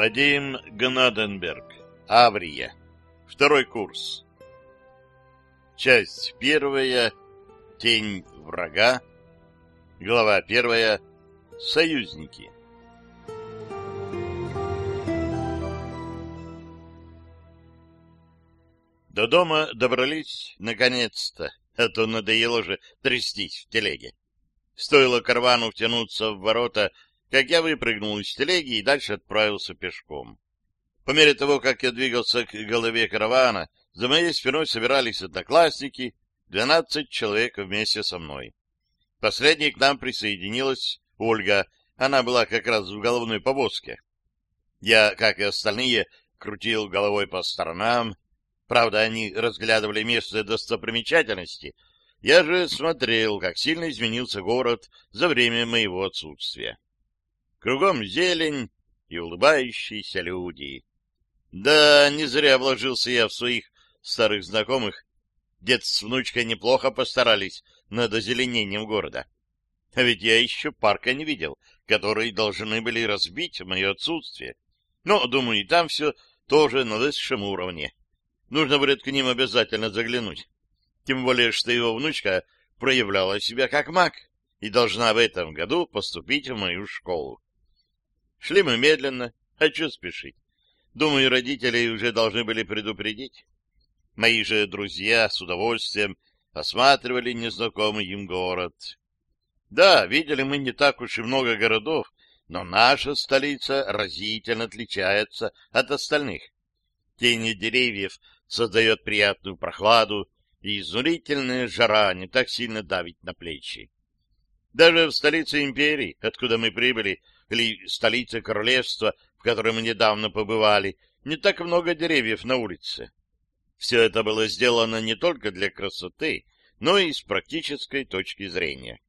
Вадим Гнаденберг. Аврия. Второй курс. Часть первая. Тень врага. Глава первая. Союзники. До дома добрались наконец-то, а то надоело же трястись в телеге. Стоило карвану втянуться в ворота, как я выпрыгнул из телеги и дальше отправился пешком. По мере того, как я двигался к голове каравана, за моей спиной собирались одноклассники, двенадцать человек вместе со мной. Последней к нам присоединилась Ольга, она была как раз в головной повозке. Я, как и остальные, крутил головой по сторонам. Правда, они разглядывали место достопримечательности — я же смотрел, как сильно изменился город за время моего отсутствия. Кругом зелень и улыбающиеся люди. Да, не зря вложился я в своих старых знакомых. Дед с внучкой неплохо постарались над озеленением города. А ведь я еще парка не видел, который должны были разбить в мое отсутствие. Но, думаю, и там все тоже на высшем уровне. Нужно будет к ним обязательно заглянуть тем более, что его внучка проявляла себя как маг и должна в этом году поступить в мою школу. Шли мы медленно, хочу спешить. Думаю, родители уже должны были предупредить. Мои же друзья с удовольствием осматривали незнакомый им город. Да, видели мы не так уж и много городов, но наша столица разительно отличается от остальных. Тени деревьев создает приятную прохладу, и изнурительная жара не так сильно давит на плечи. Даже в столице империи, откуда мы прибыли, или столице королевства, в котором недавно побывали, не так много деревьев на улице. Все это было сделано не только для красоты, но и с практической точки зрения.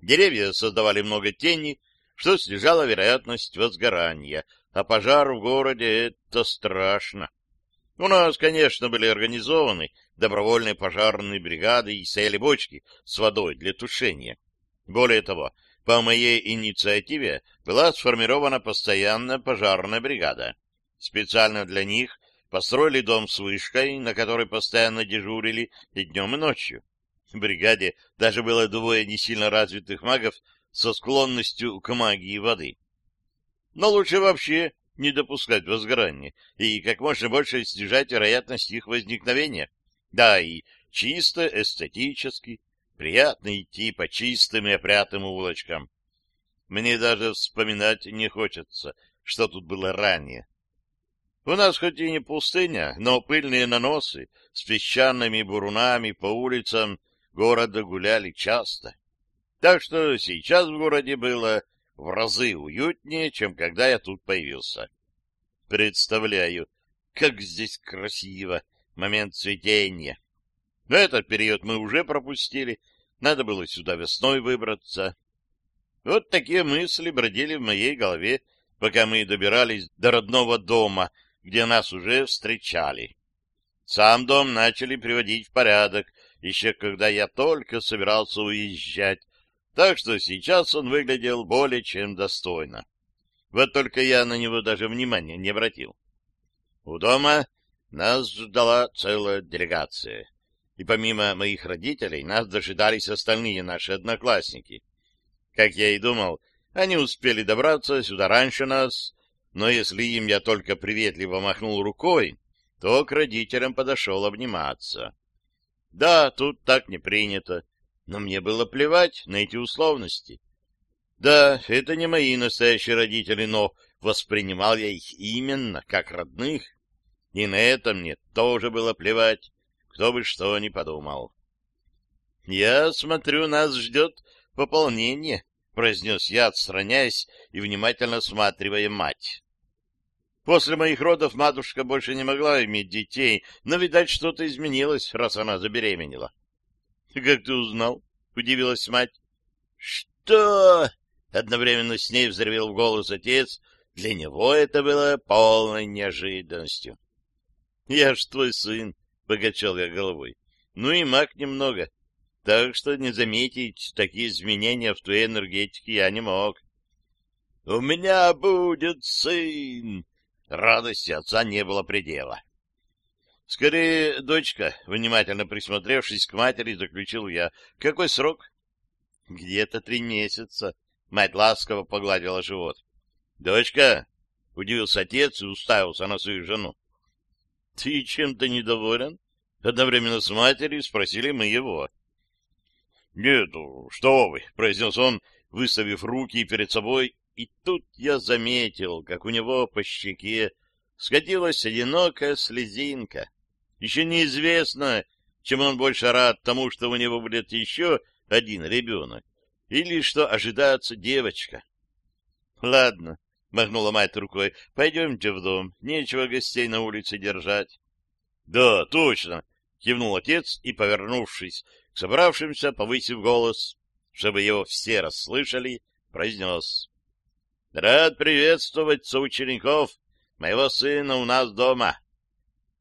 Деревья создавали много тени, что снижало вероятность возгорания, а пожар в городе — это страшно. У нас, конечно, были организованы добровольные пожарные бригады и стояли бочки с водой для тушения. Более того, по моей инициативе была сформирована постоянная пожарная бригада. Специально для них построили дом с вышкой, на которой постоянно дежурили и днем, и ночью. В бригаде даже было двое не сильно развитых магов со склонностью к магии воды. Но лучше вообще не допускать возгорания и как можно больше снижать вероятность их возникновения. Да, и чисто эстетически приятно идти по чистым и опрятным улочкам. Мне даже вспоминать не хочется, что тут было ранее. У нас хоть и не пустыня, но пыльные наносы с песчаными бурунами по улицам города гуляли часто. Так что сейчас в городе было в разы уютнее, чем когда я тут появился. Представляю, как здесь красиво, момент цветения. Но этот период мы уже пропустили, надо было сюда весной выбраться. Вот такие мысли бродили в моей голове, пока мы добирались до родного дома, где нас уже встречали. Сам дом начали приводить в порядок, еще когда я только собирался уезжать, так что сейчас он выглядел более чем достойно. Вот только я на него даже внимания не обратил. У дома нас ждала целая делегация. И помимо моих родителей, нас дожидались остальные наши одноклассники. Как я и думал, они успели добраться сюда раньше нас, но если им я только приветливо махнул рукой, то к родителям подошел обниматься. Да, тут так не принято, но мне было плевать на эти условности. Да, это не мои настоящие родители, но воспринимал я их именно как родных, и на это мне тоже было плевать, кто бы что ни подумал. — Я смотрю, нас ждет пополнение, — произнес я, отстраняясь и внимательно осматривая мать. После моих родов матушка больше не могла иметь детей, но, видать, что-то изменилось, раз она забеременела. — Как ты узнал? — удивилась мать. — Что? — одновременно с ней взревел в голос отец. Для него это было полной неожиданностью. — Я ж твой сын, — покачал я головой. — Ну и маг немного. Так что не заметить такие изменения в твоей энергетике я не мог. — У меня будет сын! Радости отца не было предела. Скорее, дочка, внимательно присмотревшись к матери, заключил я. Какой срок? Где-то три месяца. Мать ласково погладила живот. Дочка, удивился отец и уставился на свою жену. Ты чем-то недоволен? Одновременно с матерью спросили мы его. Нет, что вы, произнес он, выставив руки перед собой, и тут я заметил, как у него по щеке скатилась одинокая слезинка. Еще неизвестно, чем он больше рад тому, что у него будет еще один ребенок, или что ожидается девочка. — Ладно, — махнула мать рукой, — пойдемте в дом, нечего гостей на улице держать. — Да, точно, — кивнул отец и, повернувшись к собравшимся, повысив голос, чтобы его все расслышали, произнес. — Рад приветствовать соучеников моего сына у нас дома.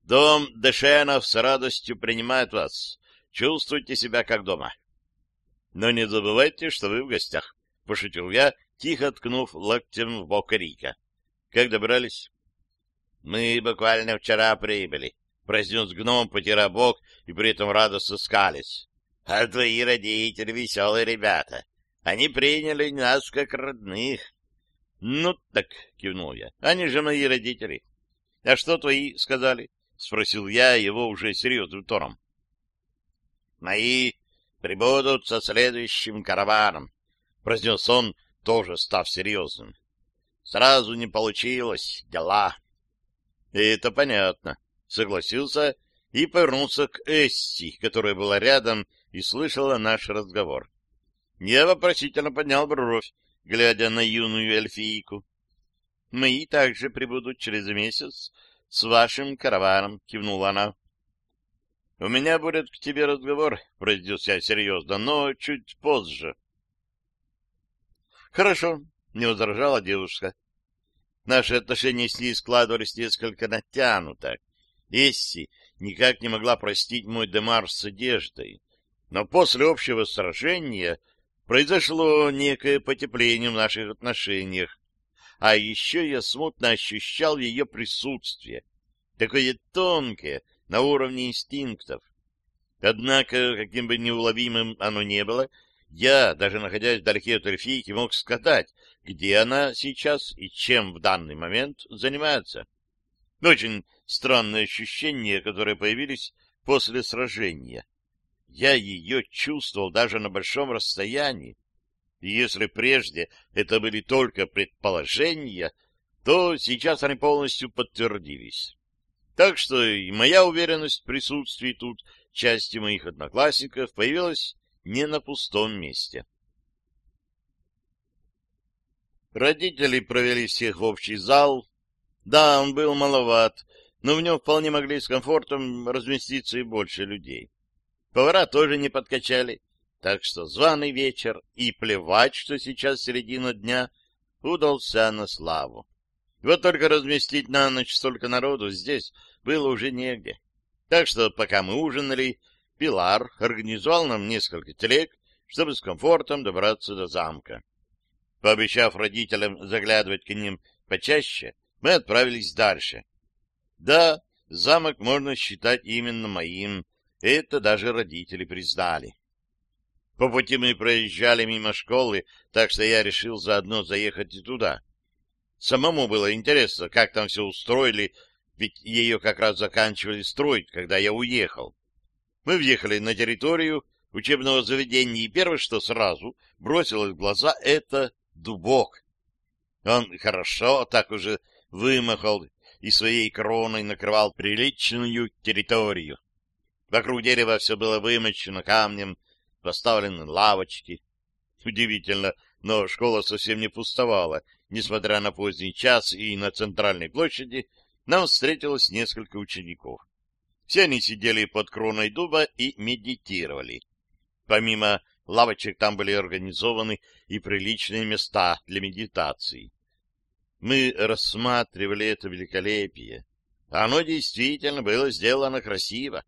Дом Дешенов с радостью принимает вас. Чувствуйте себя как дома. Но не забывайте, что вы в гостях, — пошутил я, тихо ткнув локтем в бок Рика. Как добрались? — Мы буквально вчера прибыли, — произнес гном, потирая бок и при этом радостно скались. — А твои родители веселые ребята. Они приняли нас как родных. — Ну так, — кивнул я, — они же мои родители. — А что твои сказали? — спросил я его уже серьезным тоном. — Мои прибудут со следующим караваном, — произнес он, тоже став серьезным. — Сразу не получилось, дела. — Это понятно, — согласился и повернулся к Эсси, которая была рядом и слышала наш разговор. Я вопросительно поднял бровь, глядя на юную эльфийку. — Мои также прибудут через месяц, с вашим караваном, — кивнула она. — У меня будет к тебе разговор, — произнес я серьезно, — но чуть позже. — Хорошо, — не возражала девушка. Наши отношения с ней складывались несколько натянуто. Эсси никак не могла простить мой демар с одеждой. Но после общего сражения произошло некое потепление в наших отношениях а еще я смутно ощущал ее присутствие, такое тонкое, на уровне инстинктов. Однако, каким бы неуловимым оно не было, я, даже находясь вдалеке от эльфийки, мог сказать, где она сейчас и чем в данный момент занимается. Очень странные ощущения, которые появились после сражения. Я ее чувствовал даже на большом расстоянии, и если прежде это были только предположения, то сейчас они полностью подтвердились. Так что и моя уверенность в присутствии тут части моих одноклассников появилась не на пустом месте. Родители провели всех в общий зал. Да, он был маловат, но в нем вполне могли с комфортом разместиться и больше людей. Повара тоже не подкачали, так что званый вечер и плевать, что сейчас середина дня, удался на славу. Вот только разместить на ночь столько народу здесь было уже негде. Так что, пока мы ужинали, Пилар организовал нам несколько телег, чтобы с комфортом добраться до замка. Пообещав родителям заглядывать к ним почаще, мы отправились дальше. Да, замок можно считать именно моим, это даже родители признали. По пути мы проезжали мимо школы, так что я решил заодно заехать и туда. Самому было интересно, как там все устроили, ведь ее как раз заканчивали строить, когда я уехал. Мы въехали на территорию учебного заведения, и первое, что сразу бросилось в глаза, — это дубок. Он хорошо так уже вымахал и своей кроной накрывал приличную территорию. Вокруг дерева все было вымощено камнем, поставлены лавочки. Удивительно, но школа совсем не пустовала. Несмотря на поздний час и на центральной площади, нам встретилось несколько учеников. Все они сидели под кроной дуба и медитировали. Помимо лавочек там были организованы и приличные места для медитации. Мы рассматривали это великолепие. Оно действительно было сделано красиво.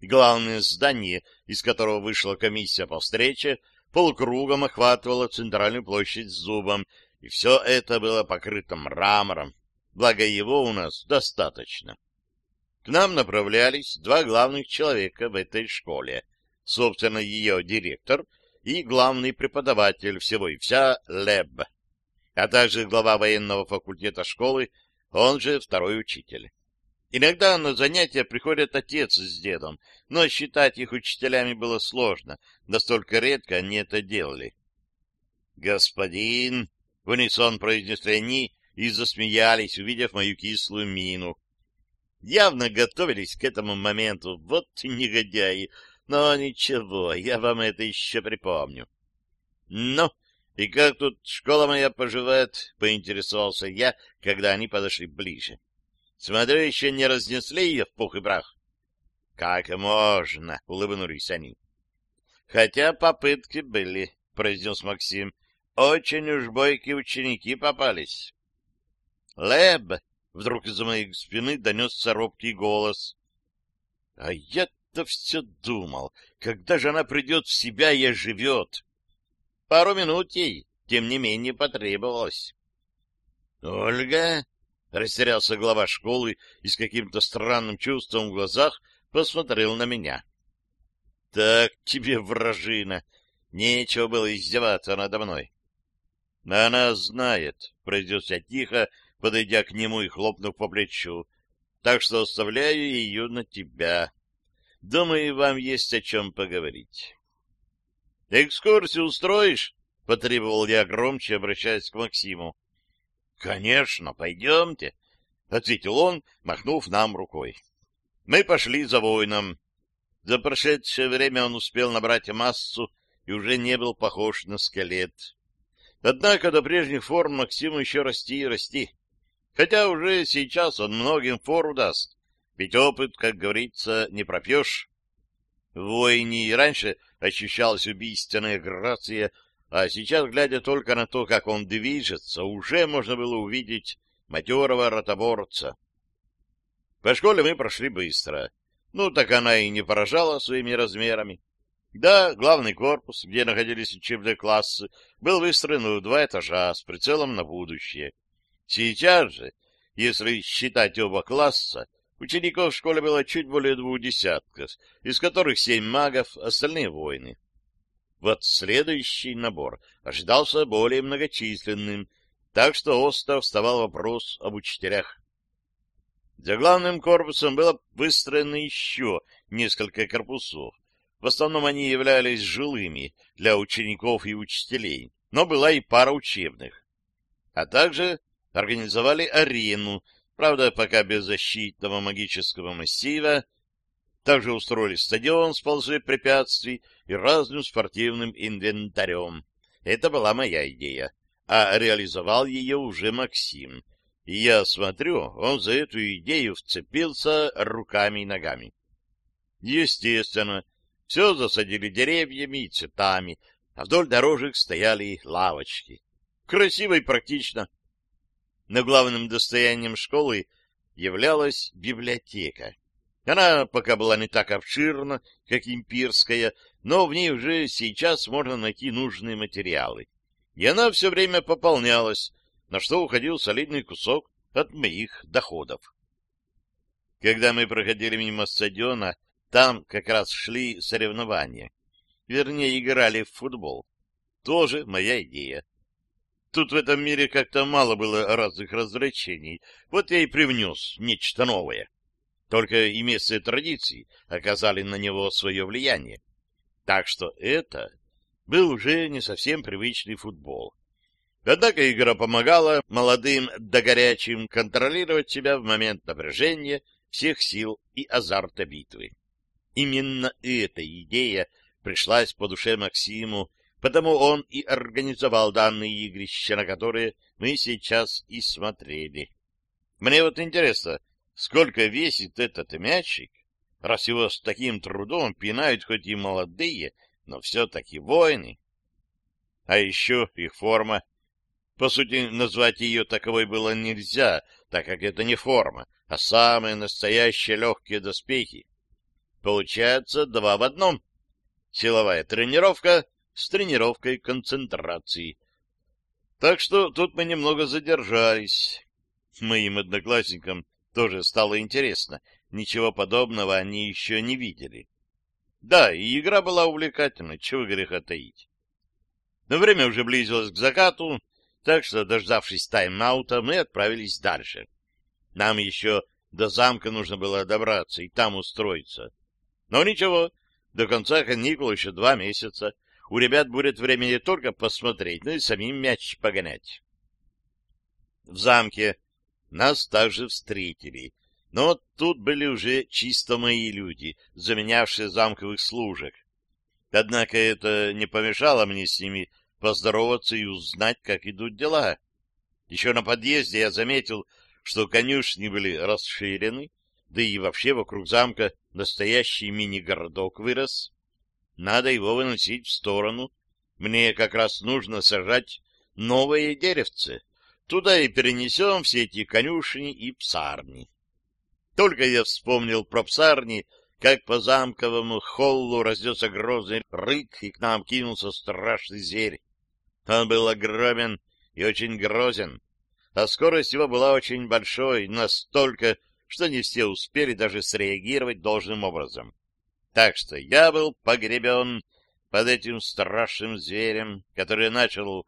Главное здание, из которого вышла комиссия по встрече, полукругом охватывало центральную площадь с зубом, и все это было покрыто мрамором. благо его у нас достаточно. К нам направлялись два главных человека в этой школе, собственно, ее директор и главный преподаватель всего и вся Леб, а также глава военного факультета школы, он же второй учитель. Иногда на занятия приходят отец с дедом, но считать их учителями было сложно, настолько редко они это делали. «Господин!» — в унисон произнесли они и засмеялись, увидев мою кислую мину. Явно готовились к этому моменту, вот негодяи, но ничего, я вам это еще припомню. «Ну, и как тут школа моя поживает?» — поинтересовался я, когда они подошли ближе. Смотрю, еще не разнесли ее в пух и прах. — Как можно? — улыбнулись они. — Хотя попытки были, — произнес Максим. — Очень уж бойкие ученики попались. — Леб! — вдруг из-за моей спины донесся робкий голос. А я-то все думал, когда же она придет в себя и оживет. Пару минут ей, тем не менее, потребовалось. — Ольга! Растерялся глава школы и с каким-то странным чувством в глазах посмотрел на меня. — Так тебе, вражина! Нечего было издеваться надо мной. — Она знает, — произнес я тихо, подойдя к нему и хлопнув по плечу. — Так что оставляю ее на тебя. Думаю, вам есть о чем поговорить. — Экскурсию устроишь? — потребовал я громче, обращаясь к Максиму. — Конечно, пойдемте, — ответил он, махнув нам рукой. Мы пошли за воином. За прошедшее время он успел набрать массу и уже не был похож на скелет. Однако до прежних форм Максиму еще расти и расти. Хотя уже сейчас он многим фору даст, ведь опыт, как говорится, не пропьешь. В войне и раньше ощущалась убийственная грация а сейчас, глядя только на то, как он движется, уже можно было увидеть матерого ротоборца. По школе мы прошли быстро. Ну, так она и не поражала своими размерами. Да, главный корпус, где находились учебные классы, был выстроен в два этажа с прицелом на будущее. Сейчас же, если считать оба класса, учеников в школе было чуть более двух десятков, из которых семь магов, остальные воины. Вот следующий набор ожидался более многочисленным, так что остро вставал вопрос об учителях. За главным корпусом было выстроено еще несколько корпусов. В основном они являлись жилыми для учеников и учителей, но была и пара учебных. А также организовали арену, правда, пока без защитного магического массива, также устроили стадион с ползой препятствий и разным спортивным инвентарем. Это была моя идея, а реализовал ее уже Максим. И я смотрю, он за эту идею вцепился руками и ногами. Естественно, все засадили деревьями и цветами, а вдоль дорожек стояли лавочки. Красиво и практично. Но главным достоянием школы являлась библиотека. Она пока была не так обширна, как импирская, но в ней уже сейчас можно найти нужные материалы. И она все время пополнялась, на что уходил солидный кусок от моих доходов. Когда мы проходили мимо стадиона, там как раз шли соревнования. Вернее, играли в футбол. Тоже моя идея. Тут в этом мире как-то мало было разных развлечений. Вот я и привнес нечто новое. Только и местные традиции оказали на него свое влияние. Так что это был уже не совсем привычный футбол. Однако игра помогала молодым да горячим контролировать себя в момент напряжения всех сил и азарта битвы. Именно эта идея пришлась по душе Максиму, потому он и организовал данные игрища, на которые мы сейчас и смотрели. Мне вот интересно, сколько весит этот мячик, раз его с таким трудом пинают хоть и молодые, но все-таки воины. А еще их форма. По сути, назвать ее таковой было нельзя, так как это не форма, а самые настоящие легкие доспехи. Получается два в одном. Силовая тренировка с тренировкой концентрации. Так что тут мы немного задержались. Моим одноклассникам тоже стало интересно. Ничего подобного они еще не видели. Да, и игра была увлекательной, чего греха таить. Но время уже близилось к закату, так что, дождавшись тайм-аута, мы отправились дальше. Нам еще до замка нужно было добраться и там устроиться. Но ничего, до конца каникул еще два месяца. У ребят будет время не только посмотреть, но и самим мяч погонять. В замке нас также встретили, но тут были уже чисто мои люди, заменявшие замковых служек. Однако это не помешало мне с ними поздороваться и узнать, как идут дела. Еще на подъезде я заметил, что конюшни были расширены, да и вообще вокруг замка настоящий мини-городок вырос. Надо его выносить в сторону. Мне как раз нужно сажать новые деревцы. Туда и перенесем все эти конюшни и псарни. Только я вспомнил про псарни, как по замковому холлу раздется грозный рык, и к нам кинулся страшный зверь. Он был огромен и очень грозен, а скорость его была очень большой, настолько, что не все успели даже среагировать должным образом. Так что я был погребен под этим страшным зверем, который начал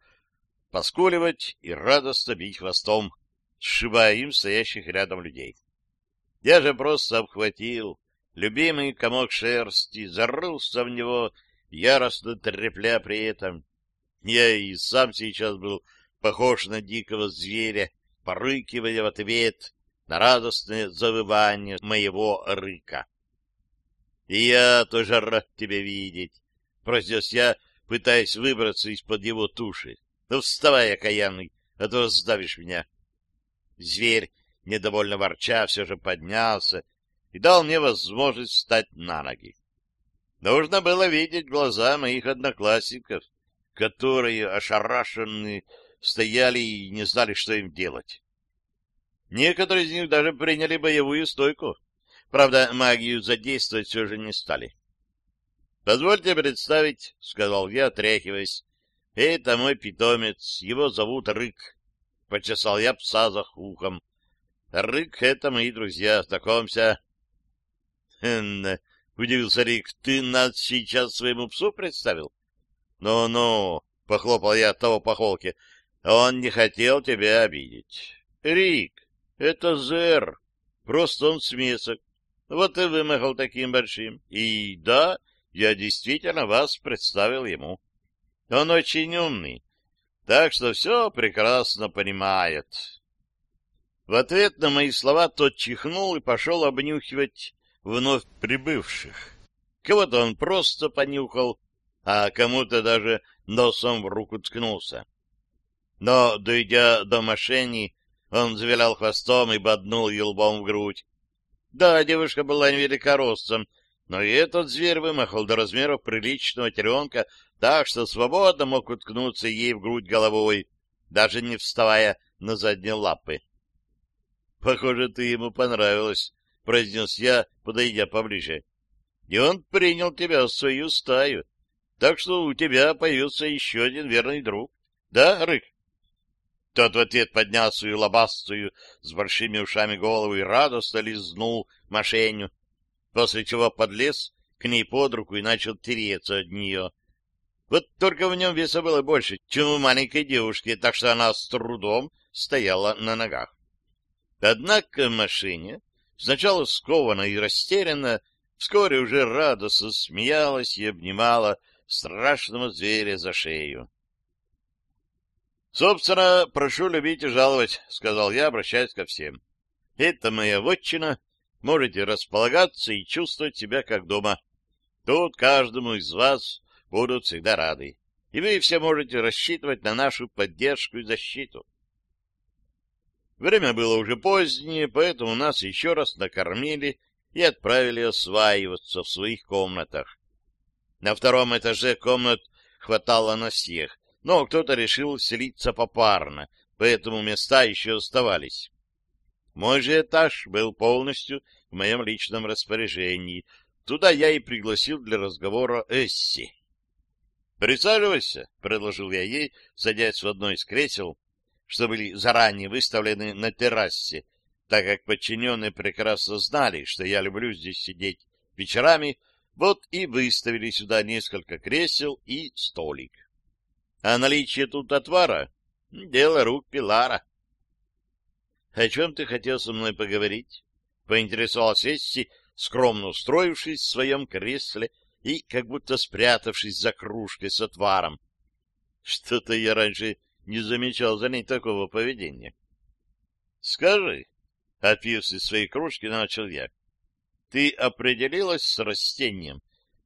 поскуливать и радостно бить хвостом, сшибая им стоящих рядом людей. Я же просто обхватил любимый комок шерсти, зарылся в него, яростно трепля при этом. Я и сам сейчас был похож на дикого зверя, порыкивая в ответ на радостное завывание моего рыка. — И я тоже рад тебя видеть, — произнес я, пытаясь выбраться из-под его туши. — Ну, вставай, окаянный, а то сдавишь меня. Зверь, недовольно ворча, все же поднялся и дал мне возможность встать на ноги. Нужно было видеть глаза моих одноклассников, которые, ошарашенные, стояли и не знали, что им делать. Некоторые из них даже приняли боевую стойку. Правда, магию задействовать все же не стали. — Позвольте представить, — сказал я, отряхиваясь. — Это мой питомец, его зовут Рык. Почесал я пса за ухом. — Рык — это мои друзья, знакомься. — удивился Рик, — ты нас сейчас своему псу представил? «Ну — Ну-ну, — похлопал я того по холке, — он не хотел тебя обидеть. — Рик, это Зер. Просто он смесок. Вот и вымахал таким большим. И да, я действительно вас представил ему. Он очень умный, так что все прекрасно понимает. В ответ на мои слова тот чихнул и пошел обнюхивать вновь прибывших. Кого-то он просто понюхал, а кому-то даже носом в руку ткнулся. Но, дойдя до машины, он завилял хвостом и боднул ее лбом в грудь. Да, девушка была невелика ростом, но и этот зверь вымахал до размеров приличного теленка, так что свободно мог уткнуться ей в грудь головой, даже не вставая на задние лапы. — Похоже, ты ему понравилась, — произнес я, подойдя поближе. — И он принял тебя в свою стаю, так что у тебя появился еще один верный друг. Да, Рык? Тот в ответ поднял свою лобастую с большими ушами голову и радостно лизнул мошенню, после чего подлез к ней под руку и начал тереться от нее. Вот только в нем веса было больше, чем у маленькой девушки, так что она с трудом стояла на ногах. Однако машине, сначала скованно и растерянно, вскоре уже радостно смеялась и обнимала страшного зверя за шею. — Собственно, прошу любить и жаловать, — сказал я, обращаясь ко всем. — Это моя вотчина, можете располагаться и чувствовать себя как дома. Тут каждому из вас будут всегда рады, и вы все можете рассчитывать на нашу поддержку и защиту. Время было уже позднее, поэтому нас еще раз накормили и отправили осваиваться в своих комнатах. На втором этаже комнат хватало на всех, но кто-то решил селиться попарно, поэтому места еще оставались. Мой же этаж был полностью в моем личном распоряжении. Туда я и пригласил для разговора Эсси. «Присаживайся», — предложил я ей, садясь в одно из кресел, что были заранее выставлены на террасе, так как подчиненные прекрасно знали, что я люблю здесь сидеть вечерами, вот и выставили сюда несколько кресел и столик. А наличие тут отвара — дело рук Пилара. — О чем ты хотел со мной поговорить? — поинтересовался Эсси, скромно устроившись в своем кресле и как будто спрятавшись за кружкой с отваром. Что-то я раньше не замечал за ней такого поведения. — Скажи, — отпив из своей кружки, начал я, — ты определилась с растением,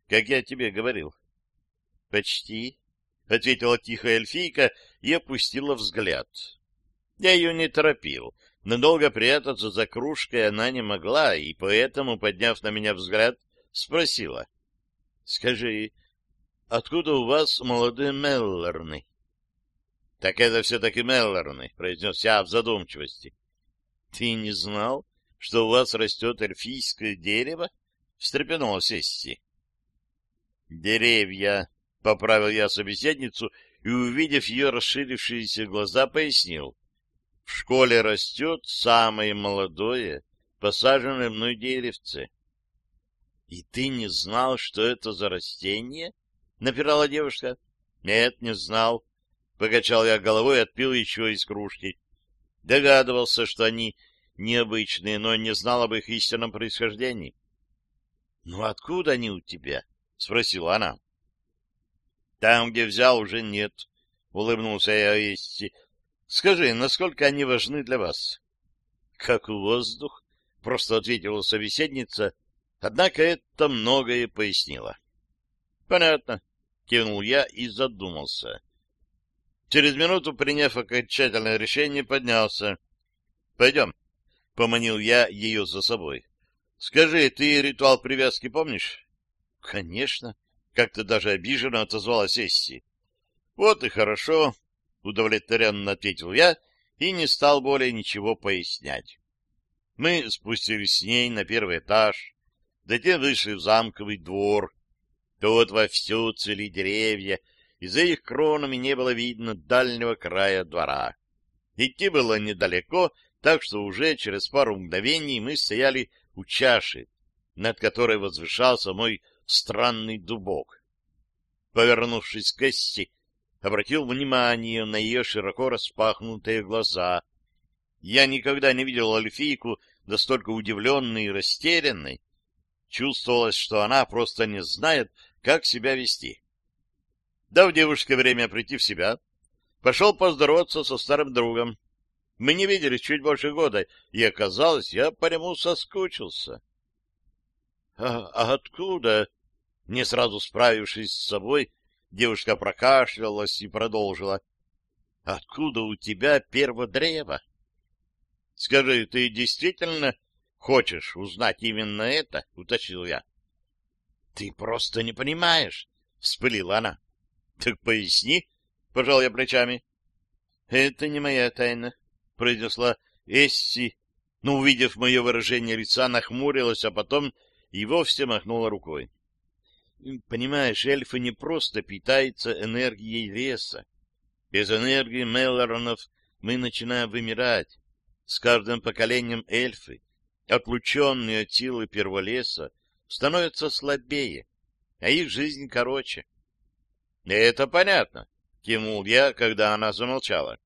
как я тебе говорил? — Почти, — ответила тихая эльфийка и опустила взгляд. Я ее не торопил, но долго прятаться за кружкой она не могла, и поэтому, подняв на меня взгляд, спросила. — Скажи, откуда у вас молодые Меллорны? — Так это все-таки Меллорны, — произнес я в задумчивости. — Ты не знал, что у вас растет эльфийское дерево? — встрепенулась Эсси. — Деревья, — поправил я собеседницу и, увидев ее расширившиеся глаза, пояснил. — В школе растет самое молодое, посаженное мной деревце. — И ты не знал, что это за растение? — напирала девушка. — Нет, не знал. Покачал я головой и отпил еще из кружки. Догадывался, что они необычные, но не знал об их истинном происхождении. — Ну откуда они у тебя? — спросила она. — Там, где взял, уже нет, — улыбнулся я Эсси. — Скажи, насколько они важны для вас? — Как воздух, — просто ответила собеседница, Однако это многое пояснило. — Понятно, — кивнул я и задумался. Через минуту, приняв окончательное решение, поднялся. — Пойдем, — поманил я ее за собой. — Скажи, ты ритуал привязки помнишь? — Конечно, — как-то даже обиженно отозвалась Эсси. — Вот и хорошо, — удовлетворенно ответил я и не стал более ничего пояснять. Мы спустились с ней на первый этаж, Затем вышли в замковый двор. Тут вовсю цвели деревья, и за их кронами не было видно дальнего края двора. Идти было недалеко, так что уже через пару мгновений мы стояли у чаши, над которой возвышался мой странный дубок. Повернувшись к Эсси, обратил внимание на ее широко распахнутые глаза. Я никогда не видел Альфийку настолько удивленной и растерянной, Чувствовалось, что она просто не знает, как себя вести. Дав девушке время прийти в себя, пошел поздороваться со старым другом. Мы не виделись чуть больше года, и оказалось, я по нему соскучился. А, а откуда? Не сразу справившись с собой, девушка прокашлялась и продолжила. — Откуда у тебя перво древо? — Скажи, ты действительно Хочешь узнать именно это? — уточнил я. — Ты просто не понимаешь, — вспылила она. — Так поясни, — пожал я плечами. — Это не моя тайна, — произнесла Эсси, но, увидев мое выражение лица, нахмурилась, а потом и вовсе махнула рукой. — Понимаешь, эльфы не просто питаются энергией леса. Без энергии Меллоронов мы начинаем вымирать. С каждым поколением эльфы отлученные от силы перволеса, становятся слабее, а их жизнь короче. — Это понятно, — кивнул я, когда она замолчала.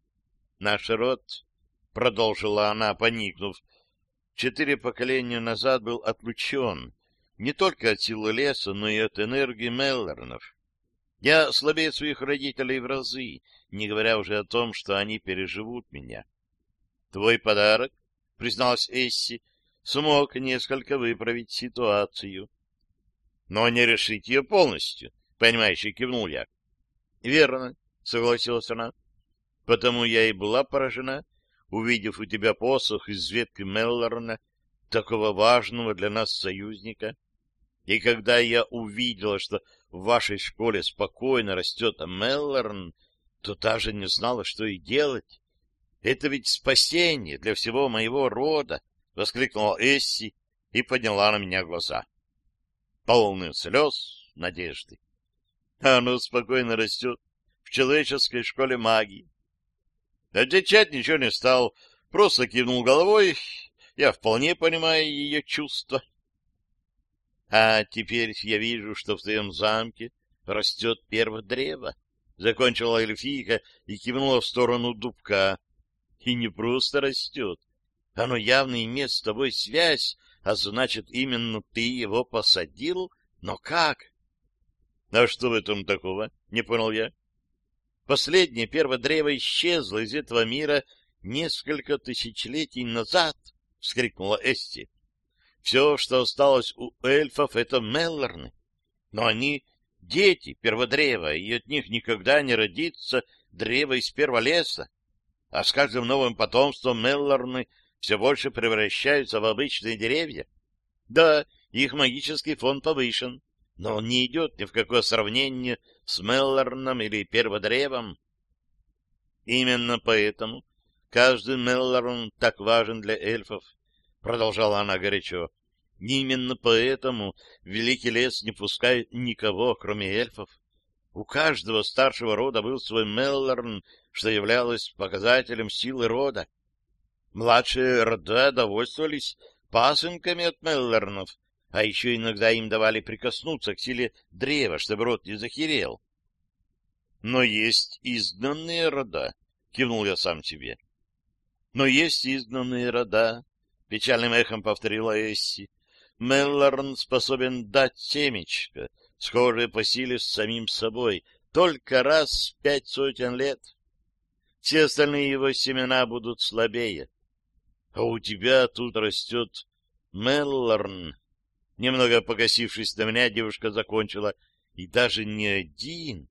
— Наш род, — продолжила она, поникнув, — четыре поколения назад был отлучен не только от силы леса, но и от энергии Меллорнов. Я слабее своих родителей в разы, не говоря уже о том, что они переживут меня. Твой подарок — призналась Эсси, — смог несколько выправить ситуацию. — Но не решить ее полностью, — понимающий кивнул я. — Верно, — согласилась она. — Потому я и была поражена, увидев у тебя посох из ветки Меллорна, такого важного для нас союзника. И когда я увидела, что в вашей школе спокойно растет Меллорн, то даже не знала, что и делать. Это ведь спасение для всего моего рода! — воскликнула Эсси и подняла на меня глаза. Полный слез, надежды. А оно спокойно растет в человеческой школе магии. Отвечать ничего не стал, просто кивнул головой. Я вполне понимаю ее чувства. — А теперь я вижу, что в твоем замке растет первое древо. Закончила эльфийка и кивнула в сторону дубка. И не просто растет. Оно явно имеет с тобой связь, а значит, именно ты его посадил? Но как? — А что в этом такого? — не понял я. Последнее первое древо исчезло из этого мира несколько тысячелетий назад, — вскрикнула Эсти. Все, что осталось у эльфов, — это Меллорны. Но они — дети перводрева, и от них никогда не родится древо из первого леса. А с каждым новым потомством Меллорны все больше превращаются в обычные деревья. Да, их магический фон повышен, но он не идет ни в какое сравнение с Меллорном или Перводревом. Именно поэтому каждый Меллорн так важен для эльфов, продолжала она горячо. Именно поэтому Великий Лес не пускает никого, кроме эльфов. У каждого старшего рода был свой Меллорн, что являлось показателем силы рода. Младшие рода довольствовались пасынками от Меллорнов, а еще иногда им давали прикоснуться к силе древа, чтобы род не захерел. Но есть изгнанные рода, кивнул я сам себе. Но есть изгнанные рода, печальным эхом повторила Эсси. Меллорн способен дать семечко, схожее по силе с самим собой, только раз в пять сотен лет. Все остальные его семена будут слабее. А у тебя тут растет Меллорн, Немного покосившись на меня, девушка закончила. И даже не один,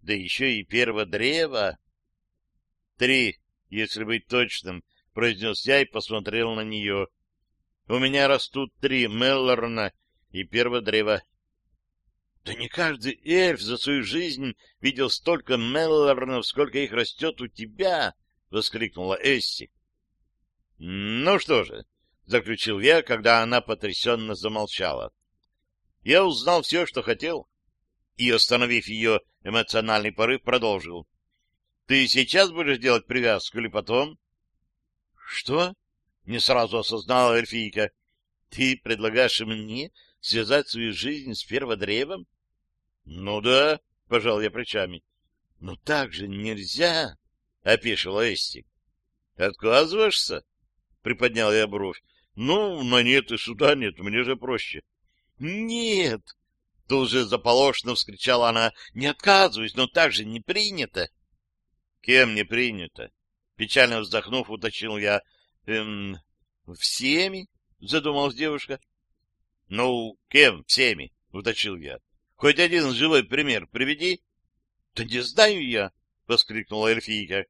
да еще и первое древо. Три, если быть точным, произнес я и посмотрел на нее. У меня растут три Меллорна и первое древо. Да не каждый эльф за свою жизнь видел столько Меллорнов, сколько их растет у тебя, — воскликнула Эсси. — Ну что же, заключил я, когда она потрясенно замолчала. Я узнал все, что хотел, и, остановив ее эмоциональный порыв, продолжил. — Ты сейчас будешь делать привязку или потом? — Что? — не сразу осознала эльфийка. — Ты предлагаешь мне связать свою жизнь с перводревом? — Ну да, — пожал я плечами. — Но так же нельзя, — опешила Эсти. — Отказываешься? — приподнял я бровь. Ну, на нет и сюда нет, мне же проще. Нет! Тут же заполошно вскричала она. Не отказываюсь, но так же не принято. Кем не принято? Печально вздохнув, уточнил я. Эм, всеми? Задумалась девушка. Ну, кем всеми? Уточнил я. Хоть один живой пример приведи. Да не знаю я, воскликнула эльфийка.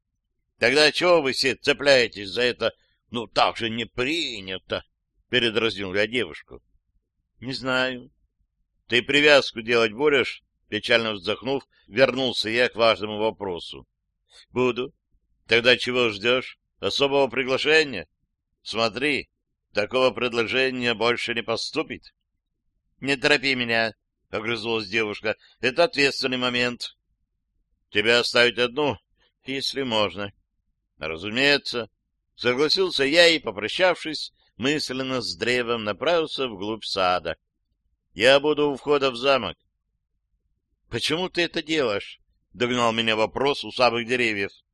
Тогда чего вы все цепляетесь за это — Ну, так же не принято, — передразнил я девушку. — Не знаю. — Ты привязку делать будешь? Печально вздохнув, вернулся я к важному вопросу. — Буду. Тогда чего ждешь? Особого приглашения? Смотри, такого предложения больше не поступит. — Не торопи меня, — огрызнулась девушка. — Это ответственный момент. — Тебя оставить одну, если можно. — Разумеется. Согласился я и, попрощавшись, мысленно с древом направился вглубь сада. Я буду у входа в замок. — Почему ты это делаешь? — догнал меня вопрос у самых деревьев. —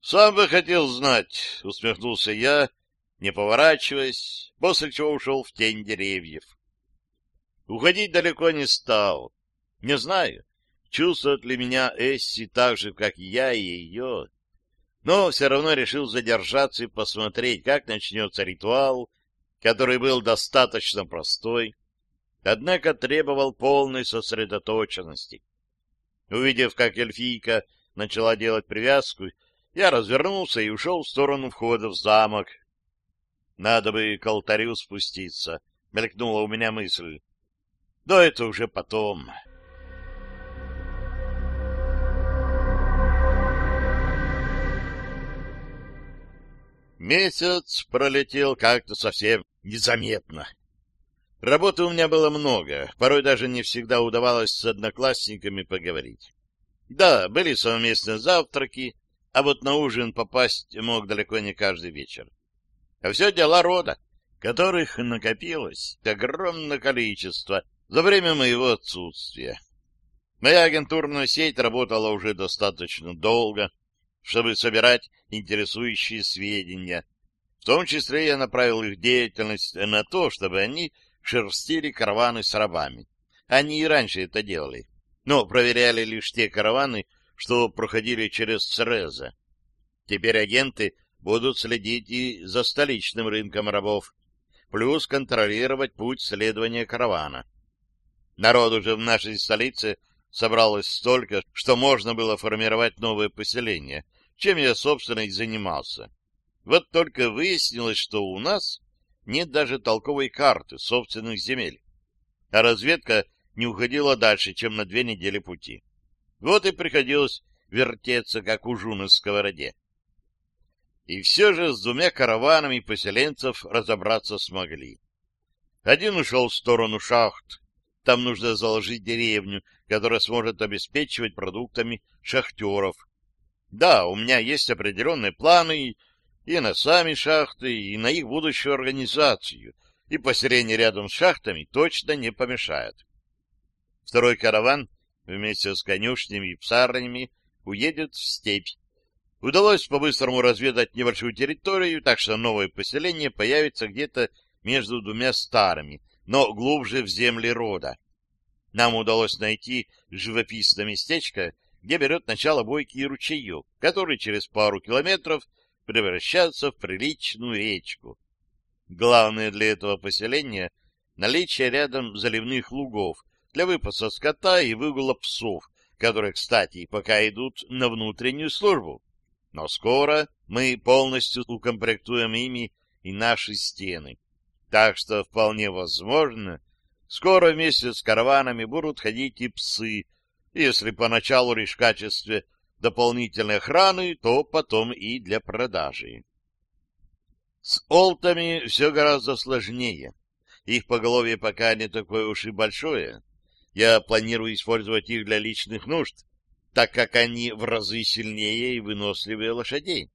Сам бы хотел знать, — усмехнулся я, не поворачиваясь, после чего ушел в тень деревьев. Уходить далеко не стал. Не знаю, чувствует ли меня Эсси так же, как я и ее но все равно решил задержаться и посмотреть, как начнется ритуал, который был достаточно простой, однако требовал полной сосредоточенности. Увидев, как эльфийка начала делать привязку, я развернулся и ушел в сторону входа в замок. Надо бы к алтарю спуститься, мелькнула у меня мысль. Да это уже потом. Месяц пролетел как-то совсем незаметно. Работы у меня было много, порой даже не всегда удавалось с одноклассниками поговорить. Да, были совместные завтраки, а вот на ужин попасть мог далеко не каждый вечер. А все дела рода, которых накопилось огромное количество за время моего отсутствия. Моя агентурная сеть работала уже достаточно долго, чтобы собирать интересующие сведения. В том числе я направил их деятельность на то, чтобы они шерстили караваны с рабами. Они и раньше это делали, но проверяли лишь те караваны, что проходили через Цреза. Теперь агенты будут следить и за столичным рынком рабов, плюс контролировать путь следования каравана. Народу же в нашей столице собралось столько, что можно было формировать новое поселение, чем я, собственно, и занимался. Вот только выяснилось, что у нас нет даже толковой карты собственных земель, а разведка не уходила дальше, чем на две недели пути. Вот и приходилось вертеться, как ужу на сковороде. И все же с двумя караванами поселенцев разобраться смогли. Один ушел в сторону шахт. Там нужно заложить деревню, которая сможет обеспечивать продуктами шахтеров. Да, у меня есть определенные планы и на сами шахты, и на их будущую организацию, и поселение рядом с шахтами точно не помешает. Второй караван вместе с конюшнями и псарнями уедет в степь, Удалось по-быстрому разведать небольшую территорию, так что новое поселение появится где-то между двумя старыми, но глубже в земли рода. Нам удалось найти живописное местечко, где берет начало бойкий ручеек, который через пару километров превращается в приличную речку. Главное для этого поселения — наличие рядом заливных лугов для выпаса скота и выгула псов, которые, кстати, пока идут на внутреннюю службу. Но скоро мы полностью укомплектуем ими и наши стены. Так что вполне возможно, скоро вместе с караванами будут ходить и псы, если поначалу лишь в качестве дополнительной охраны, то потом и для продажи. С олтами все гораздо сложнее. Их поголовье пока не такое уж и большое. Я планирую использовать их для личных нужд, так как они в разы сильнее и выносливее лошадей.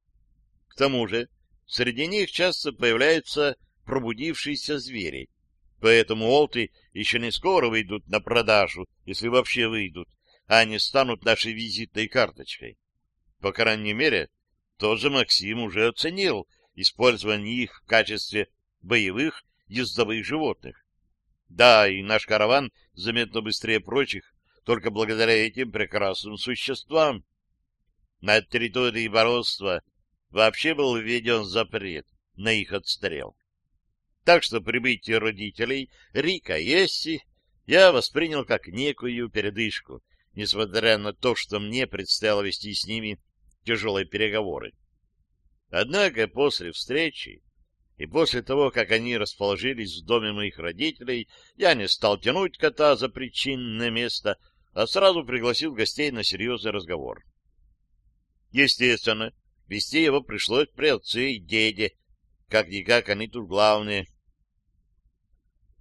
К тому же, среди них часто появляются пробудившиеся звери, поэтому олты еще не скоро выйдут на продажу, если вообще выйдут, а они станут нашей визитной карточкой. По крайней мере, тот же Максим уже оценил использование их в качестве боевых ездовых животных. Да, и наш караван заметно быстрее прочих только благодаря этим прекрасным существам. На территории Боровства вообще был введен запрет на их отстрел. Так что прибытие родителей Рика и Эсси я воспринял как некую передышку, несмотря на то, что мне предстояло вести с ними тяжелые переговоры. Однако после встречи и после того, как они расположились в доме моих родителей, я не стал тянуть кота за причинное место, а сразу пригласил гостей на серьезный разговор. Естественно, вести его пришлось при отце и деде, как-никак они тут главные.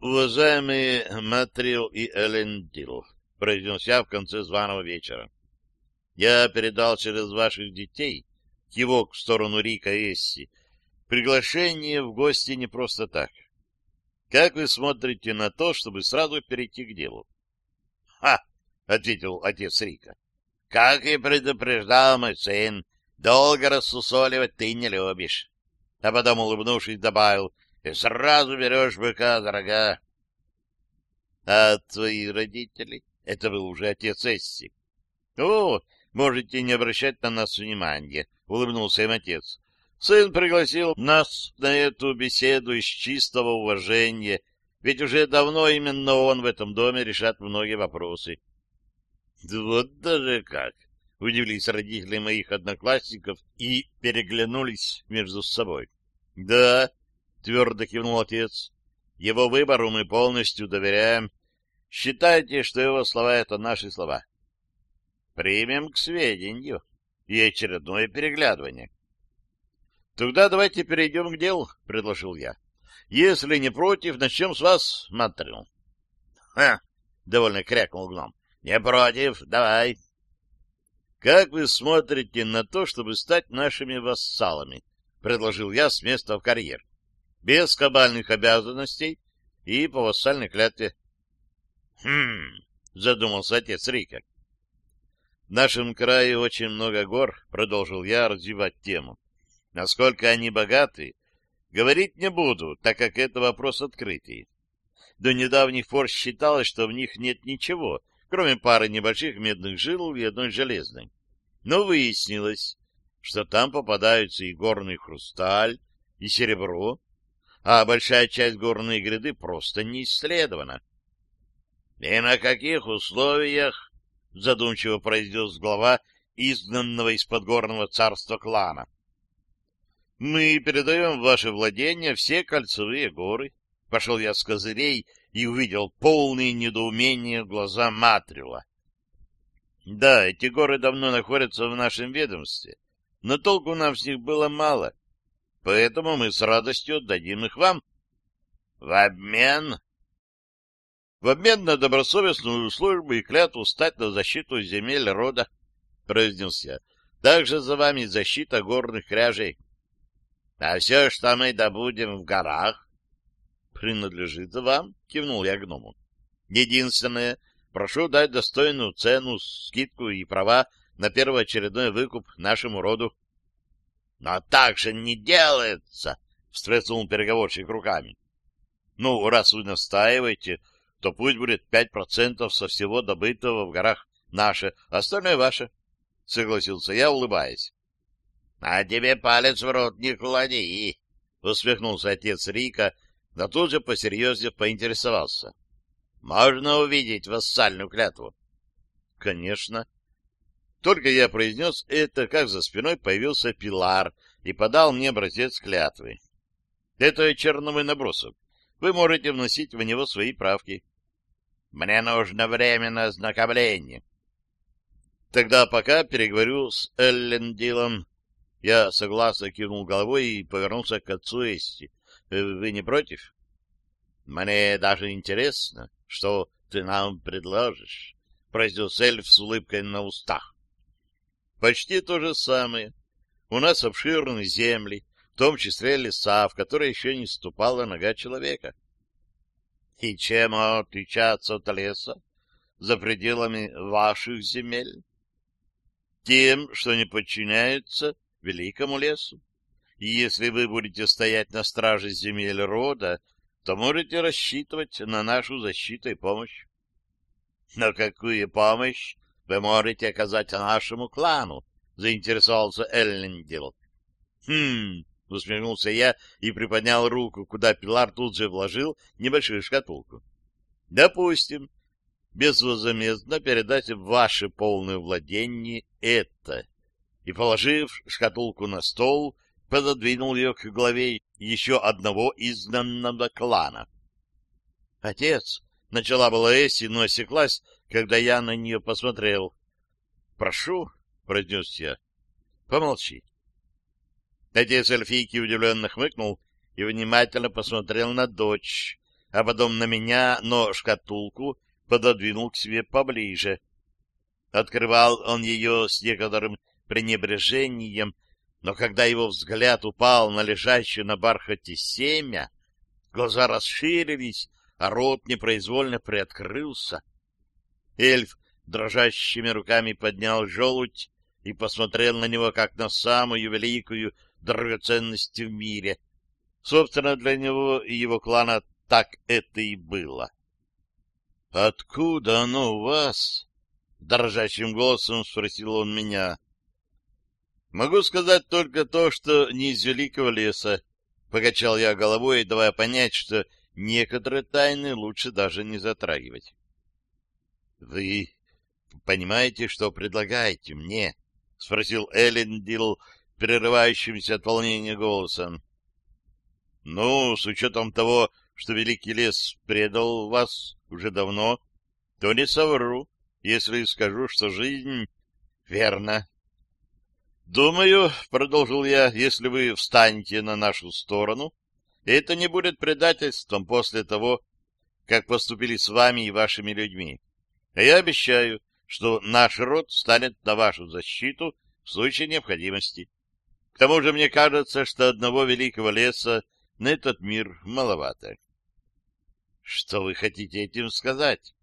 «Уважаемые Матрил и Элендил», — произнес я в конце званого вечера, — «я передал через ваших детей, кивок в сторону Рика и Эсси, приглашение в гости не просто так. Как вы смотрите на то, чтобы сразу перейти к делу?» «Ха!» — ответил отец Рика. — Как и предупреждал мой сын, долго рассусоливать ты не любишь. А потом, улыбнувшись, добавил, — и сразу берешь быка за рога. — А твои родители? — это был уже отец Эсси. — О, можете не обращать на нас внимания, — улыбнулся им отец. Сын пригласил нас на эту беседу из чистого уважения, ведь уже давно именно он в этом доме решает многие вопросы. Вот даже как! — удивились родители моих одноклассников и переглянулись между собой. — Да, — твердо кивнул отец, — его выбору мы полностью доверяем. Считайте, что его слова — это наши слова. Примем к сведению и очередное переглядывание. — Тогда давайте перейдем к делу, — предложил я. — Если не против, начнем с вас, Матрил. — Ха! — довольно крякнул гном. Не против, давай. как вы смотрите на то, чтобы стать нашими вассалами? — предложил я с места в карьер. Без кабальных обязанностей и по вассальной клятве. — Хм, — задумался отец Рика. — В нашем крае очень много гор, — продолжил я развивать тему. Насколько они богаты, говорить не буду, так как это вопрос открытий. До недавних пор считалось, что в них нет ничего, кроме пары небольших медных жил и одной железной. Но выяснилось, что там попадаются и горный хрусталь, и серебро, а большая часть горной гряды просто не исследована. — И на каких условиях? — задумчиво произнес глава изгнанного из подгорного царства клана. — Мы передаем в ваше владение все кольцевые горы. Пошел я с козырей и увидел полные недоумения глаза Матрила. Да, эти горы давно находятся в нашем ведомстве, но толку нам с них было мало, поэтому мы с радостью отдадим их вам. В обмен? В обмен на добросовестную службу и клятву стать на защиту земель рода, произнес я. Также за вами защита горных кряжей. А все, что мы добудем в горах, принадлежит вам, кивнул я гному. Единственное, Прошу дать достойную цену, скидку и права на первоочередной выкуп нашему роду. — Но так же не делается! — встряхнул переговорщик руками. — Ну, раз вы настаиваете, то пусть будет пять процентов со всего добытого в горах наше, остальное ваше, — согласился я, улыбаясь. — А тебе палец в рот не клади! — усмехнулся отец Рика, но тут же посерьезнее поинтересовался. — можно увидеть вассальную клятву? — Конечно. Только я произнес это, как за спиной появился Пилар и подал мне образец клятвы. Это черновый набросок. Вы можете вносить в него свои правки. Мне нужно время на ознакомление. Тогда пока переговорю с Эллендилом. Я согласно кивнул головой и повернулся к отцу Эсти. Вы не против? Мне даже интересно. — Что ты нам предложишь? — произнес эльф с улыбкой на устах. — Почти то же самое. У нас обширные земли, в том числе леса, в которые еще не ступала нога человека. — И чем отличаться от леса за пределами ваших земель? — Тем, что не подчиняется великому лесу. И если вы будете стоять на страже земель рода, то можете рассчитывать на нашу защиту и помощь. Но какую помощь вы можете оказать нашему клану? заинтересовался Эллендил. Хм, усмехнулся я и приподнял руку, куда Пилар тут же вложил небольшую шкатулку. Допустим, безвозмездно передать в ваше полное владение это. И, положив шкатулку на стол, пододвинул ее к главе еще одного изгнанного клана. — Отец! — начала была Эсси, но осеклась, когда я на нее посмотрел. — Прошу, — произнес я, — помолчи. Отец эльфийки удивленно хмыкнул и внимательно посмотрел на дочь, а потом на меня, но шкатулку пододвинул к себе поближе. Открывал он ее с некоторым пренебрежением, но когда его взгляд упал на лежащее на бархате семя, глаза расширились, а рот непроизвольно приоткрылся. Эльф дрожащими руками поднял желудь и посмотрел на него, как на самую великую драгоценность в мире. Собственно, для него и его клана так это и было. — Откуда оно у вас? — дрожащим голосом спросил он меня. Могу сказать только то, что не из великого леса. Покачал я головой, давая понять, что некоторые тайны лучше даже не затрагивать. — Вы понимаете, что предлагаете мне? — спросил Эллендил, прерывающимся от волнения голосом. — Ну, с учетом того, что Великий Лес предал вас уже давно, то не совру, если скажу, что жизнь... — Верно, Думаю, — продолжил я, — если вы встанете на нашу сторону, это не будет предательством после того, как поступили с вами и вашими людьми. А я обещаю, что наш род станет на вашу защиту в случае необходимости. К тому же мне кажется, что одного великого леса на этот мир маловато. Что вы хотите этим сказать?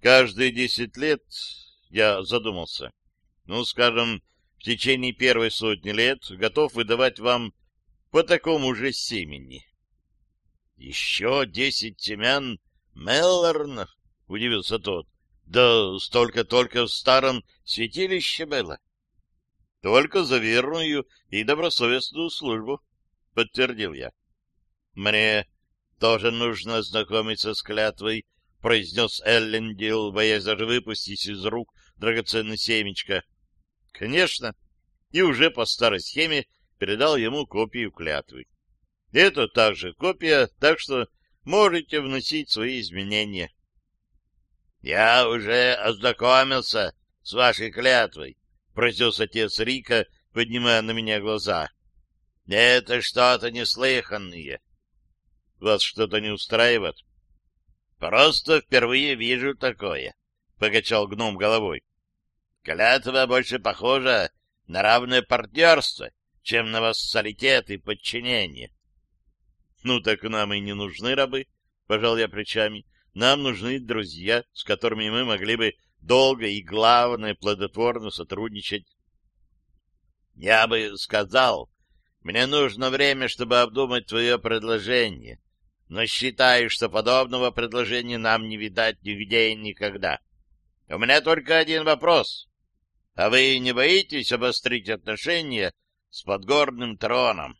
Каждые десять лет я задумался. Ну, скажем, в течение первой сотни лет готов выдавать вам по такому же семени. — Еще десять семян Меллорнов? — удивился тот. — Да столько только в старом святилище было. — Только за верную и добросовестную службу, — подтвердил я. — Мне тоже нужно ознакомиться с клятвой, — произнес Эллендил, боясь даже выпустить из рук драгоценное семечко. — Конечно. И уже по старой схеме передал ему копию клятвы. Это также копия, так что можете вносить свои изменения. — Я уже ознакомился с вашей клятвой, — произнес отец Рика, поднимая на меня глаза. — Это что-то неслыханное. — Вас что-то не устраивает? — Просто впервые вижу такое, — покачал гном головой. — Клятва больше похожа на равное партнерство, чем на вассалитет и подчинение. — Ну так нам и не нужны рабы, — пожал я плечами. Нам нужны друзья, с которыми мы могли бы долго и, главное, плодотворно сотрудничать. Я бы сказал, мне нужно время, чтобы обдумать твое предложение, но считаю, что подобного предложения нам не видать нигде и никогда. У меня только один вопрос. А вы не боитесь обострить отношения с подгорным троном?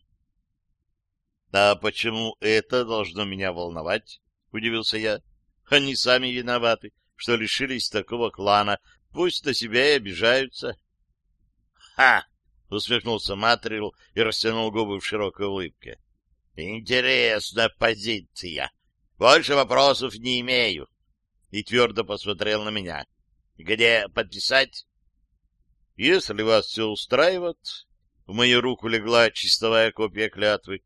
— А почему это должно меня волновать? — удивился я. Они сами виноваты, что лишились такого клана. Пусть на себя и обижаются. — Ха! — усмехнулся Матрил и растянул губы в широкой улыбке. — Интересная позиция. Больше вопросов не имею. И твердо посмотрел на меня. — Где подписать? — Если вас все устраивает, в мою руку легла чистовая копия клятвы.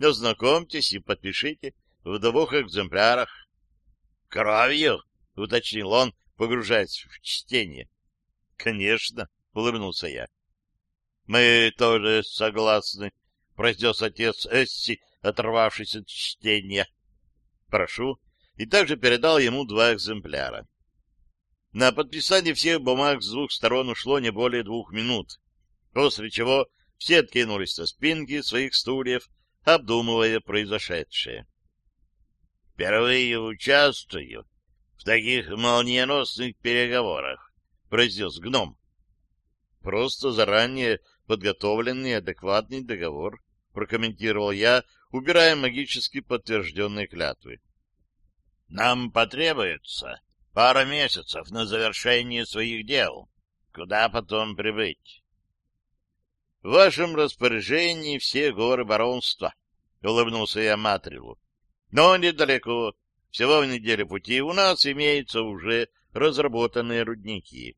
Ознакомьтесь и подпишите в двух экземплярах. — Кровью? — уточнил он, погружаясь в чтение. — Конечно, — улыбнулся я. — Мы тоже согласны, — произнес отец Эсси, оторвавшись от чтения. — Прошу. И также передал ему два экземпляра. На подписание всех бумаг с двух сторон ушло не более двух минут, после чего все откинулись со спинки своих стульев, обдумывая произошедшее. Впервые участвую в таких молниеносных переговорах, — произнес гном. — Просто заранее подготовленный адекватный договор, — прокомментировал я, убирая магически подтвержденные клятвы. — Нам потребуется пара месяцев на завершение своих дел. Куда потом прибыть? — В вашем распоряжении все горы баронства, — улыбнулся я Матрилу. Но недалеко, всего в неделе пути, у нас имеются уже разработанные рудники.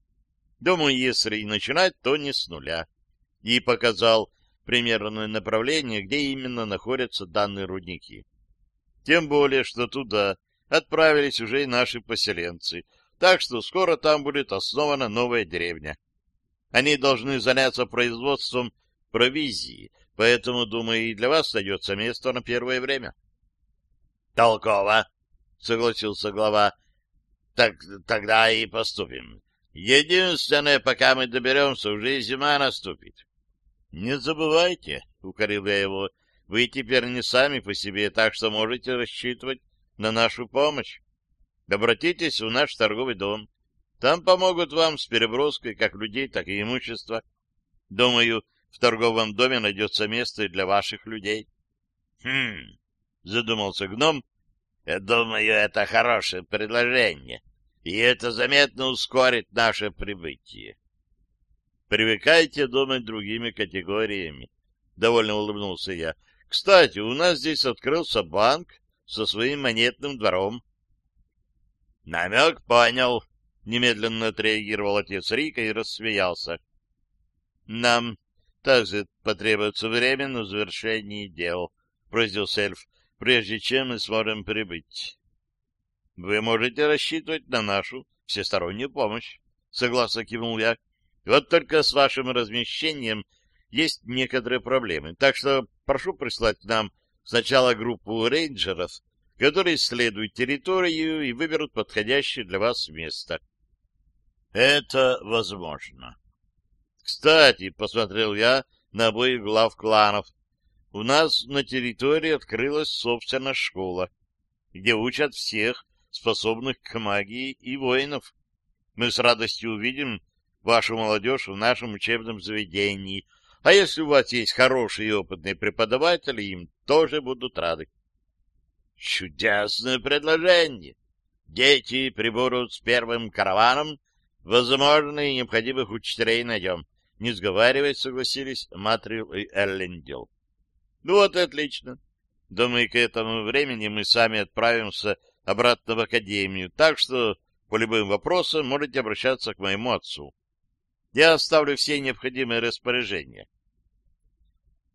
Думаю, если начинать, то не с нуля. И показал примерное направление, где именно находятся данные рудники. Тем более, что туда отправились уже и наши поселенцы, так что скоро там будет основана новая деревня. Они должны заняться производством провизии, поэтому, думаю, и для вас найдется место на первое время. — Толково, — согласился глава. — Так тогда и поступим. Единственное, пока мы доберемся, уже зима наступит. — Не забывайте, — укорил я его, — вы теперь не сами по себе, так что можете рассчитывать на нашу помощь. Обратитесь в наш торговый дом. Там помогут вам с переброской как людей, так и имущества. Думаю, в торговом доме найдется место и для ваших людей. — Хм, — задумался гном. — думаю, это хорошее предложение, и это заметно ускорит наше прибытие. — Привыкайте думать другими категориями, — довольно улыбнулся я. — Кстати, у нас здесь открылся банк со своим монетным двором. — Намек понял, — немедленно отреагировал отец Рика и рассмеялся. — Нам также потребуется время на завершение дел, — произнес эльф прежде чем мы сможем прибыть. Вы можете рассчитывать на нашу всесторонняя помощь, — согласно кивнул я. Вот только с вашим размещением есть некоторые проблемы, так что прошу прислать нам сначала группу рейнджеров, которые исследуют территорию и выберут подходящее для вас место. Это возможно. Кстати, посмотрел я на обоих глав кланов. У нас на территории открылась собственная школа, где учат всех способных к магии и воинов. Мы с радостью увидим вашу молодежь в нашем учебном заведении, а если у вас есть хорошие и опытные преподаватели, им тоже будут рады. Чудесное предложение! Дети прибудут с первым караваном, возможно, и необходимых учителей найдем. Не сговариваясь, согласились Матрил и Эллендил. Ну вот отлично. Думаю, к этому времени мы сами отправимся обратно в академию, так что по любым вопросам можете обращаться к моему отцу. Я оставлю все необходимые распоряжения.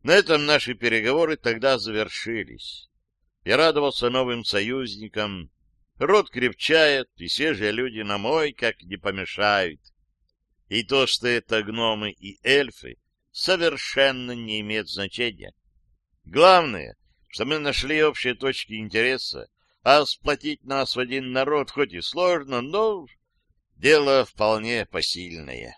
На этом наши переговоры тогда завершились. Я радовался новым союзникам. Род крепчает, и свежие люди на мой как не помешают. И то, что это гномы и эльфы, совершенно не имеет значения. Главное, что мы нашли общие точки интереса, а сплотить нас в один народ хоть и сложно, но дело вполне посильное.